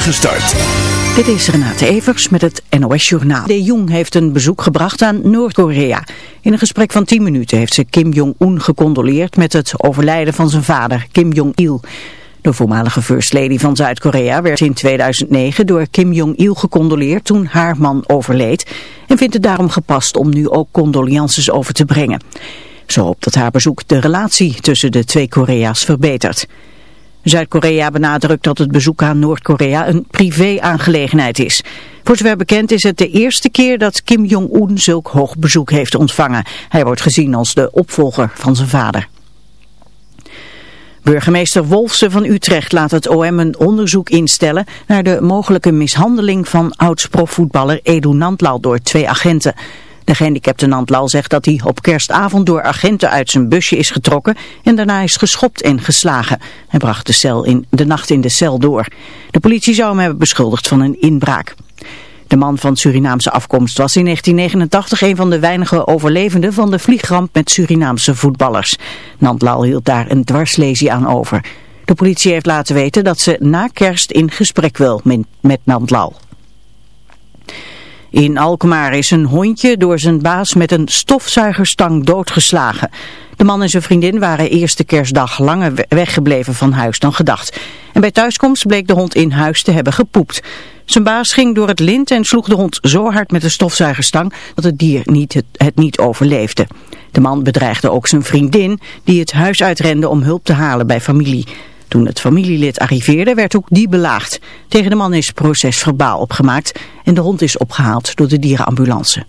spoedige start. Dit is Renate Evers met het NOS Journaal. De Jong heeft een bezoek gebracht aan Noord-Korea. In een gesprek van 10 minuten heeft ze Kim Jong-un gecondoleerd met het overlijden van zijn vader, Kim Jong-il. De voormalige first lady van Zuid-Korea werd in 2009 door Kim Jong-il gecondoleerd toen haar man overleed. En vindt het daarom gepast om nu ook condolences over te brengen. Ze hoopt dat haar bezoek de relatie tussen de twee Korea's verbetert. Zuid-Korea benadrukt dat het bezoek aan Noord-Korea een privé-aangelegenheid is. Voor zover bekend is het de eerste keer dat Kim Jong-un zulk hoog bezoek heeft ontvangen. Hij wordt gezien als de opvolger van zijn vader. Burgemeester Wolfsen van Utrecht laat het OM een onderzoek instellen naar de mogelijke mishandeling van oud-profvoetballer Edu Nantlal door twee agenten. De gehandicapte Nantlal zegt dat hij op kerstavond door agenten uit zijn busje is getrokken en daarna is geschopt en geslagen. Hij bracht de, cel in, de nacht in de cel door. De politie zou hem hebben beschuldigd van een inbraak. De man van Surinaamse afkomst was in 1989 een van de weinige overlevenden van de vliegramp met Surinaamse voetballers. Nantlal hield daar een dwarslesie aan over. De politie heeft laten weten dat ze na kerst in gesprek wil met Nantlal. In Alkmaar is een hondje door zijn baas met een stofzuigerstang doodgeslagen. De man en zijn vriendin waren eerste kerstdag langer weggebleven van huis dan gedacht. En bij thuiskomst bleek de hond in huis te hebben gepoept. Zijn baas ging door het lint en sloeg de hond zo hard met de stofzuigerstang dat het dier niet het, het niet overleefde. De man bedreigde ook zijn vriendin die het huis uitrende om hulp te halen bij familie. Toen het familielid arriveerde werd ook die belaagd. Tegen de man is procesverbaal opgemaakt en de hond is opgehaald door de dierenambulance.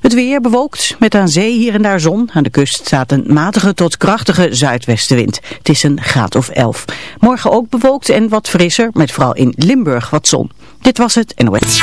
Het weer bewolkt, met aan zee hier en daar zon. Aan de kust staat een matige tot krachtige zuidwestenwind. Het is een graad of 11. Morgen ook bewolkt en wat frisser, met vooral in Limburg wat zon. Dit was het NOS.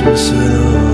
All.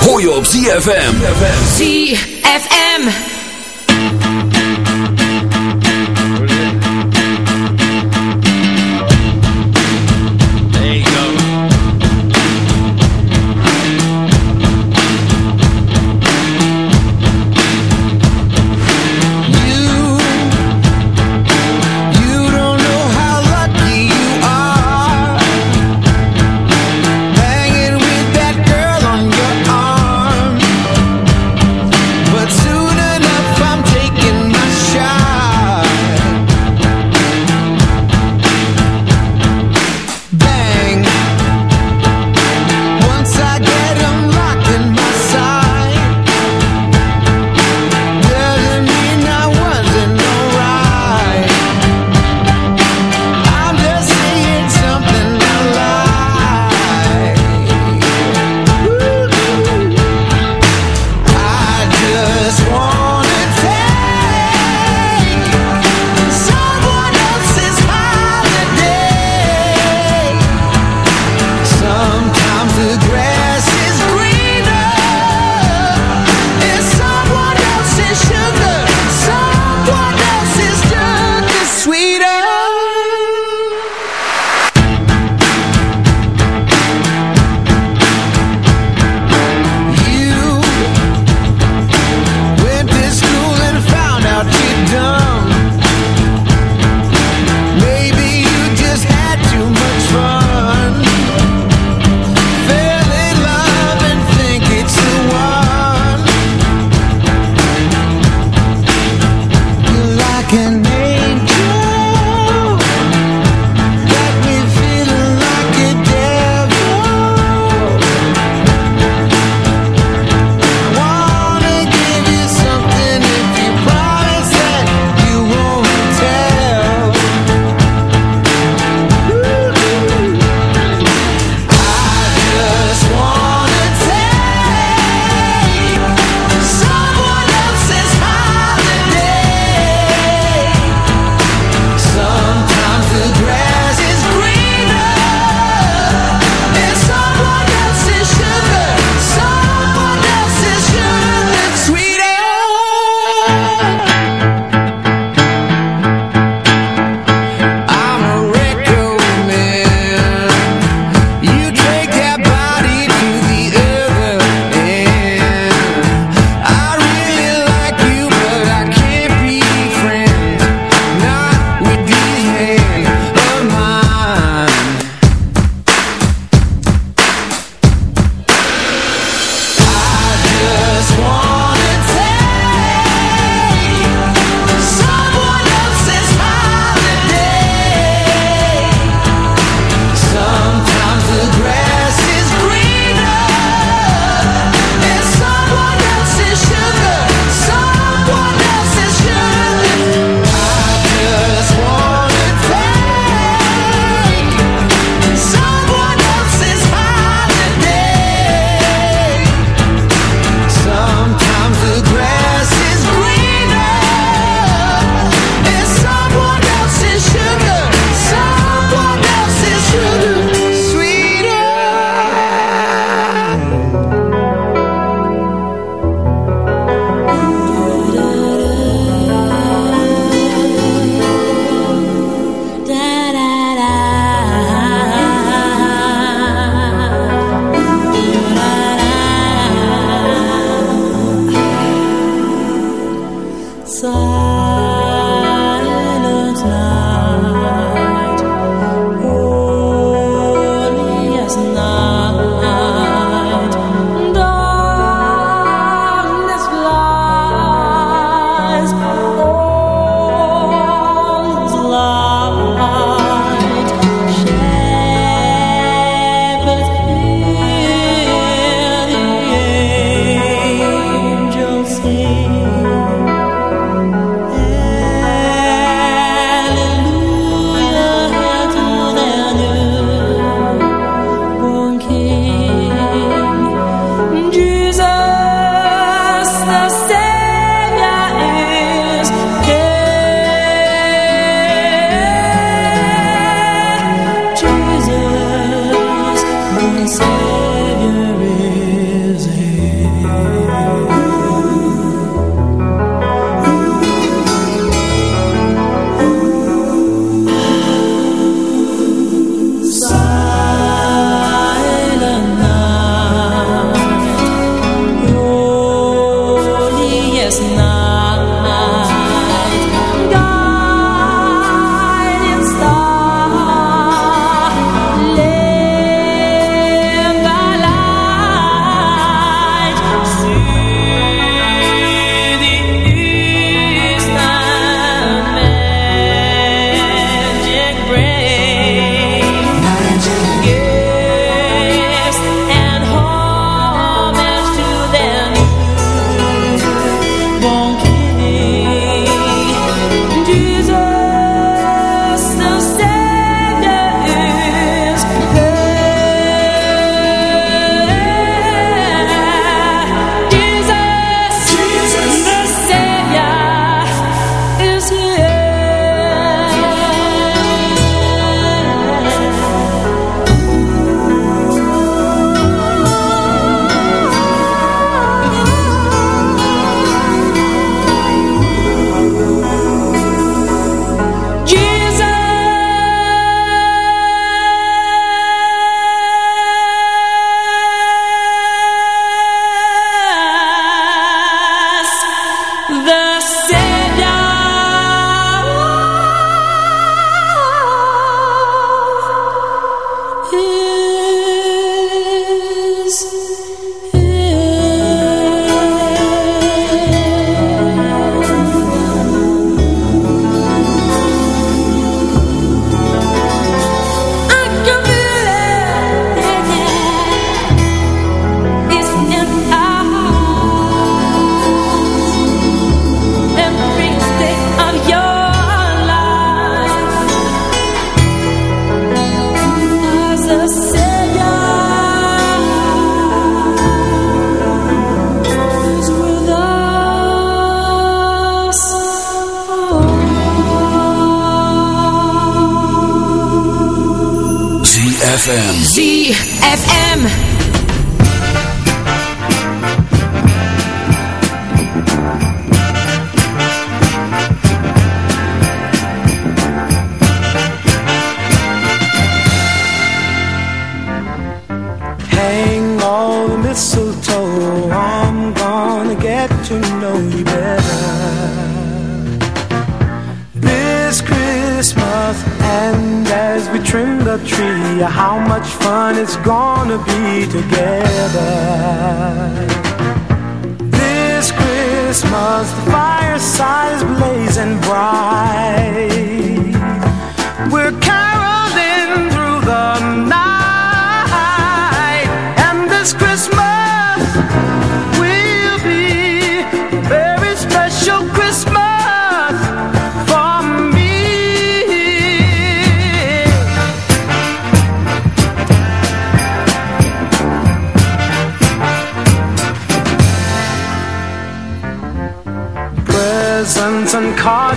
Hoor je op. ZFM.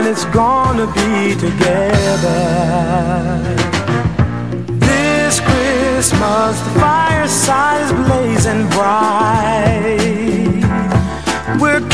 and it's gonna be together. This Christmas, the fireside is blazing bright. We're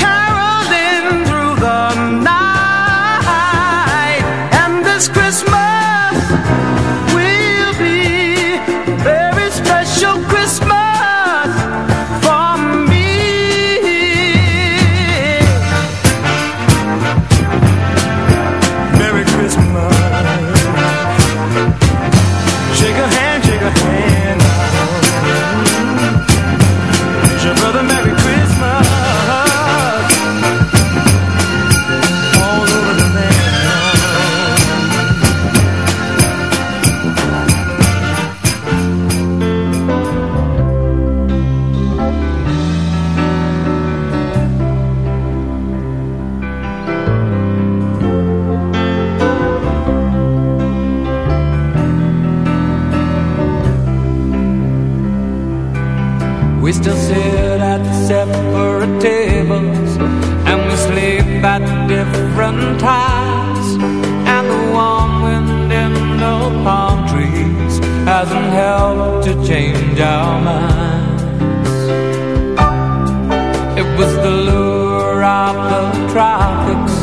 tropics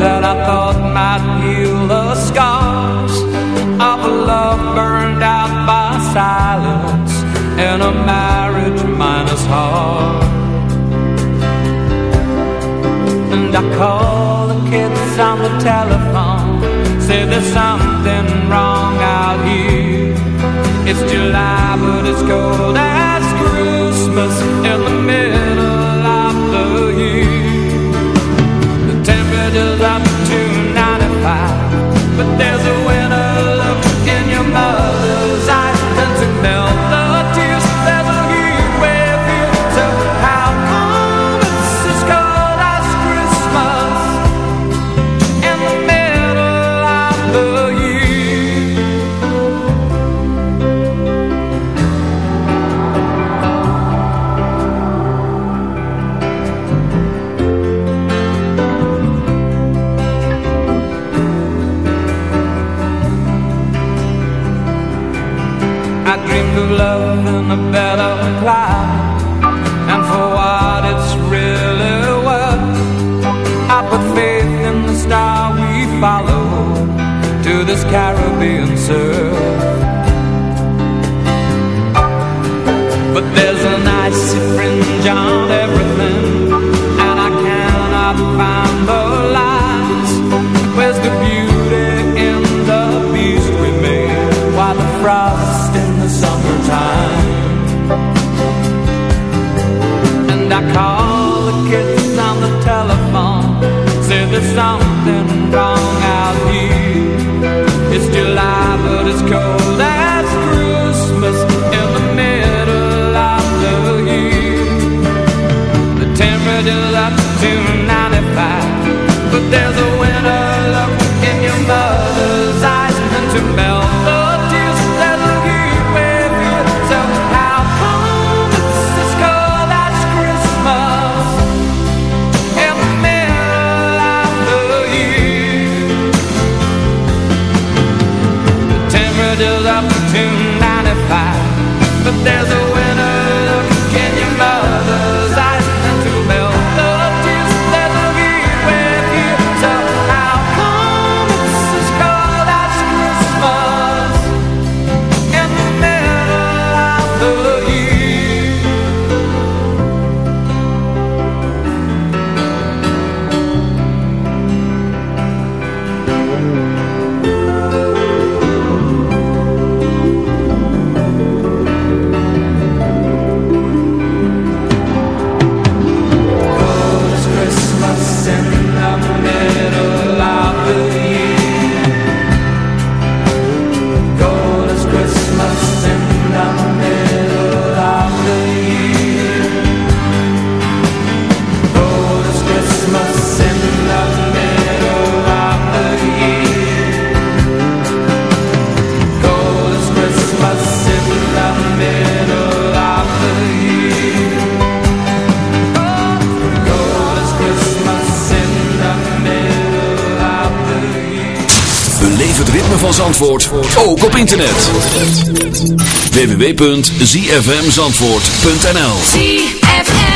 that I thought might heal the scars of a love burned out by silence and a marriage minus heart. And I call the kids on the telephone, say there's something wrong out here. It's July, but it's cold as Christmas in the middle. But there's a ook www.zfmzandvoort.nl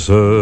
ze